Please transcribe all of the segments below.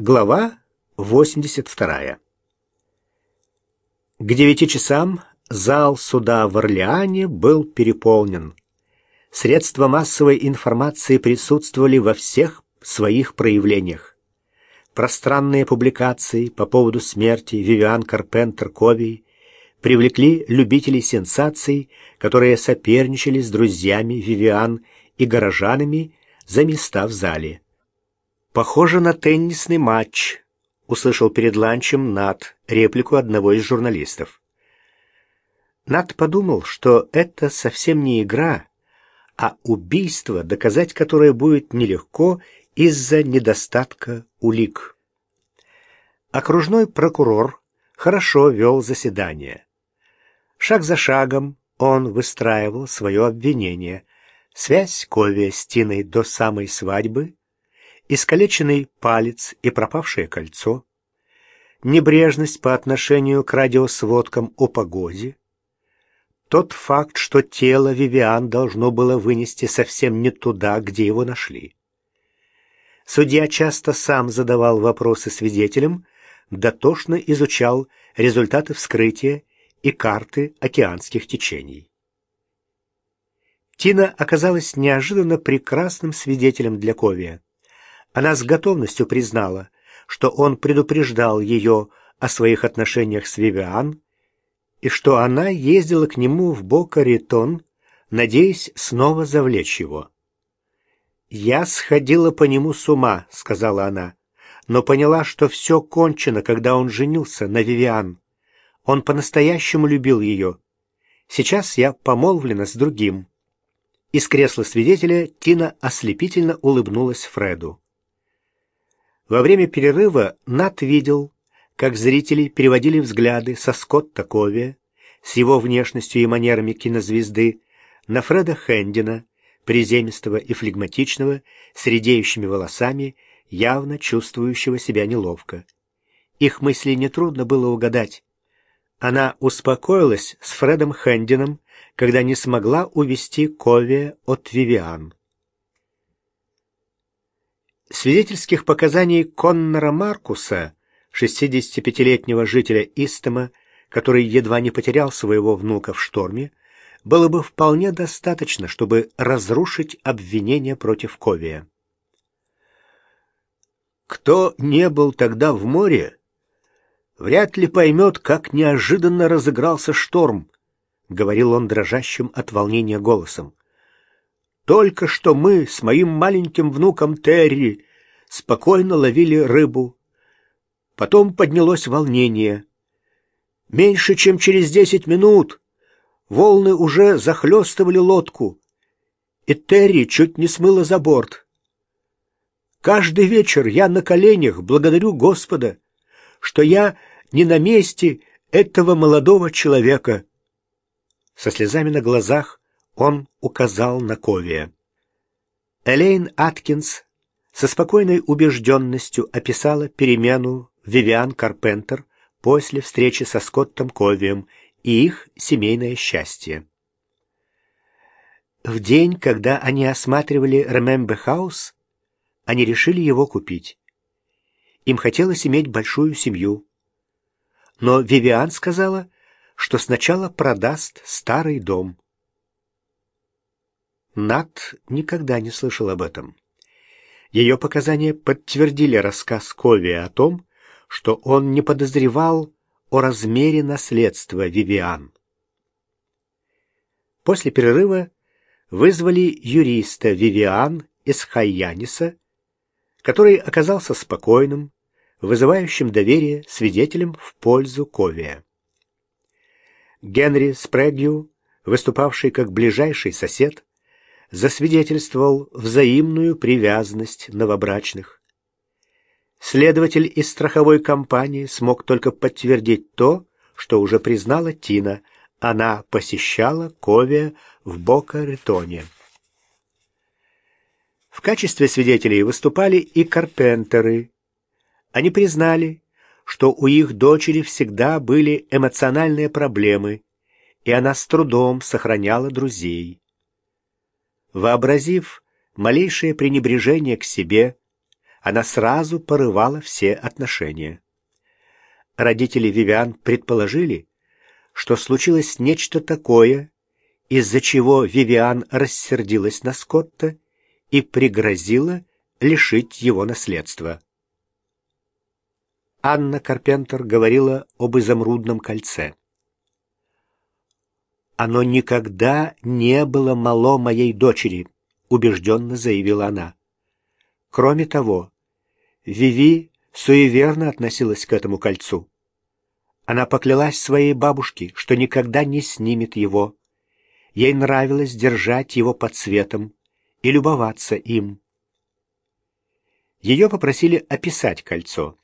Глава 82. К девяти часам зал суда в Орлеане был переполнен. Средства массовой информации присутствовали во всех своих проявлениях. Пространные публикации по поводу смерти Вивиан Карпентер Кови привлекли любителей сенсаций, которые соперничали с друзьями Вивиан и горожанами за места в зале. «Похоже на теннисный матч», — услышал перед ланчем Нат реплику одного из журналистов. Нат подумал, что это совсем не игра, а убийство, доказать которое будет нелегко из-за недостатка улик. Окружной прокурор хорошо вел заседание. Шаг за шагом он выстраивал свое обвинение. Связь Кови с Тиной до самой свадьбы — искалеченный палец и пропавшее кольцо, небрежность по отношению к радиосводкам о погоде, тот факт, что тело Вивиан должно было вынести совсем не туда, где его нашли. Судья часто сам задавал вопросы свидетелям, дотошно изучал результаты вскрытия и карты океанских течений. Тина оказалась неожиданно прекрасным свидетелем для Ковия. Она с готовностью признала, что он предупреждал ее о своих отношениях с Вивиан и что она ездила к нему в Бока-Ритон, надеясь снова завлечь его. «Я сходила по нему с ума», — сказала она, но поняла, что все кончено, когда он женился на Вивиан. Он по-настоящему любил ее. Сейчас я помолвлена с другим. Из кресла свидетеля Тина ослепительно улыбнулась Фреду. Во время перерыва Нат видел, как зрители переводили взгляды со Скотта Кови с его внешностью и манерами кинозвезды на Фреда Хэндина, приземистого и флегматичного, с редеющими волосами, явно чувствующего себя неловко. Их мысли нетрудно было угадать. Она успокоилась с Фредом Хэндином, когда не смогла увести Кови от Вивиан. Свидетельских показаний Коннора Маркуса, 65-летнего жителя Истома, который едва не потерял своего внука в шторме, было бы вполне достаточно, чтобы разрушить обвинение против Ковия. Кто не был тогда в море, вряд ли поймет, как неожиданно разыгрался шторм, — говорил он дрожащим от волнения голосом. Только что мы с моим маленьким внуком Терри спокойно ловили рыбу. Потом поднялось волнение. Меньше чем через десять минут волны уже захлестывали лодку, и Терри чуть не смыло за борт. Каждый вечер я на коленях благодарю Господа, что я не на месте этого молодого человека. Со слезами на глазах он указал на Ковия. Элейн Аткинс со спокойной убежденностью описала перемену Вивиан Карпентер после встречи со Скоттом Ковием и их семейное счастье. В день, когда они осматривали Ремембе Хаус, они решили его купить. Им хотелось иметь большую семью. Но Вивиан сказала, что сначала продаст старый дом. Нат никогда не слышал об этом. Ее показания подтвердили рассказ Кови о том, что он не подозревал о размере наследства Вивиан. После перерыва вызвали юриста Вивиан из Хайяниса, который оказался спокойным, вызывающим доверие свидетелем в пользу Ковия. Генри Спрэгью, выступавший как ближайший сосед, засвидетельствовал взаимную привязанность новобрачных. Следователь из страховой компании смог только подтвердить то, что уже признала Тина. Она посещала Ковия в Бока-Ретоне. В качестве свидетелей выступали и карпентеры. Они признали, что у их дочери всегда были эмоциональные проблемы, и она с трудом сохраняла друзей. Вообразив малейшее пренебрежение к себе, она сразу порывала все отношения. Родители Вивиан предположили, что случилось нечто такое, из-за чего Вивиан рассердилась на Скотта и пригрозила лишить его наследства. Анна Карпентер говорила об изумрудном кольце. «Оно никогда не было мало моей дочери», — убежденно заявила она. Кроме того, Виви суеверно относилась к этому кольцу. Она поклялась своей бабушке, что никогда не снимет его. Ей нравилось держать его под светом и любоваться им. Ее попросили описать кольцо.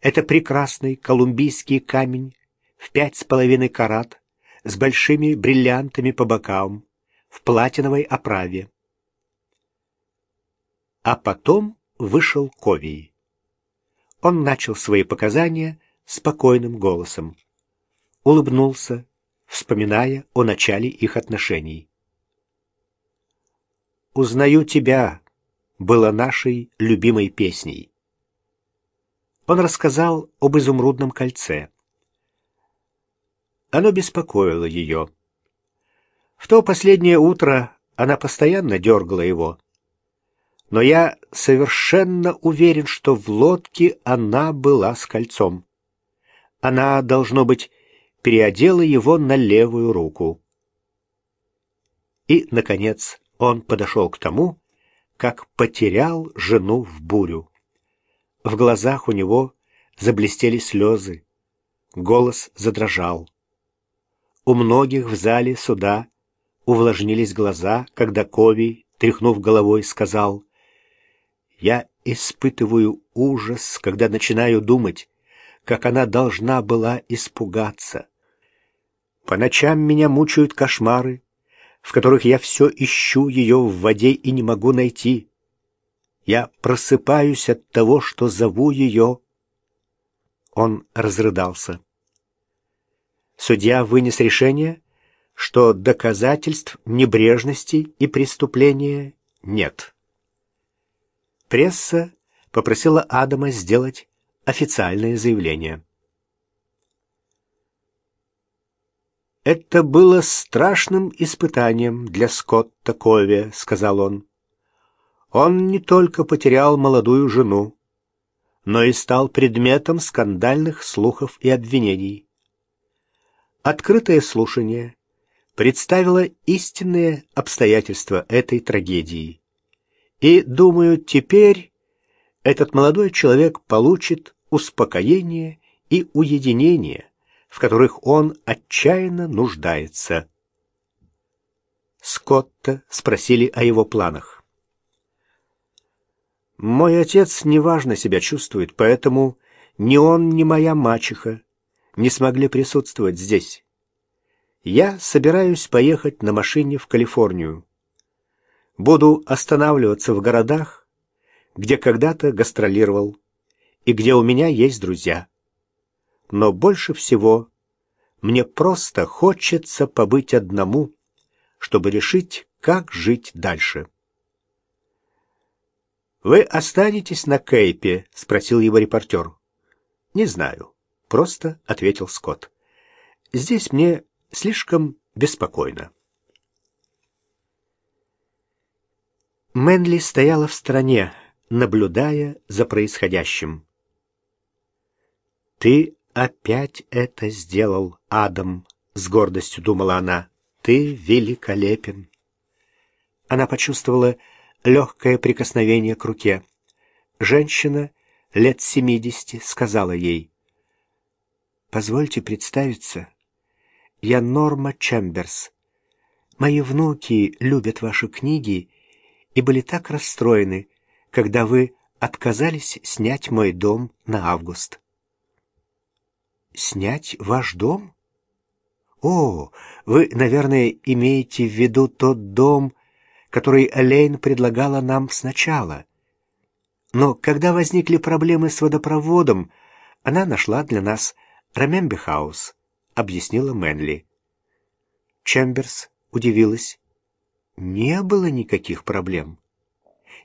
Это прекрасный колумбийский камень в пять с половиной карат с большими бриллиантами по бокам в платиновой оправе. А потом вышел Ковий. Он начал свои показания спокойным голосом. Улыбнулся, вспоминая о начале их отношений. «Узнаю тебя» было нашей любимой песней. Он рассказал об изумрудном кольце. Оно беспокоило ее. В то последнее утро она постоянно дергала его но я совершенно уверен, что в лодке она была с кольцом. Она, должно быть, переодела его на левую руку. И, наконец, он подошел к тому, как потерял жену в бурю. В глазах у него заблестели слезы, голос задрожал. У многих в зале суда увлажнились глаза, когда Ковий, тряхнув головой, сказал — я испытываю ужас, когда начинаю думать, как она должна была испугаться. По ночам меня мучают кошмары, в которых я все ищу ее в воде и не могу найти. Я просыпаюсь от того, что зову ее. Он разрыдался. Судья вынес решение, что доказательств небрежности и преступления нет. Пресса попросила Адама сделать официальное заявление. «Это было страшным испытанием для Скотта Кови», — сказал он. «Он не только потерял молодую жену, но и стал предметом скандальных слухов и обвинений. Открытое слушание представило истинные обстоятельства этой трагедии. И, думаю, теперь этот молодой человек получит успокоение и уединение, в которых он отчаянно нуждается. Скотта спросили о его планах. «Мой отец неважно себя чувствует, поэтому ни он, ни моя мачеха не смогли присутствовать здесь. Я собираюсь поехать на машине в Калифорнию. Буду останавливаться в городах, где когда-то гастролировал и где у меня есть друзья. Но больше всего мне просто хочется побыть одному, чтобы решить, как жить дальше. «Вы останетесь на Кейпе?» — спросил его репортер. «Не знаю», — просто ответил Скотт. «Здесь мне слишком беспокойно». Мэнли стояла в стороне, наблюдая за происходящим. «Ты опять это сделал, Адам», — с гордостью думала она. «Ты великолепен». Она почувствовала легкое прикосновение к руке. Женщина лет семидесяти сказала ей. «Позвольте представиться. Я Норма Чемберс. Мои внуки любят ваши книги и были так расстроены, когда вы отказались снять мой дом на август. Снять ваш дом? О, вы, наверное, имеете в виду тот дом, который Элейн предлагала нам сначала. Но когда возникли проблемы с водопроводом, она нашла для нас Рамембе-хаус, объяснила Мэнли. Чемберс удивилась не было никаких проблем.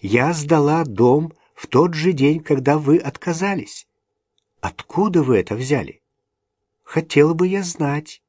Я сдала дом в тот же день, когда вы отказались. Откуда вы это взяли? Хотела бы я знать.